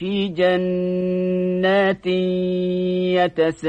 في جنات يتساءلون.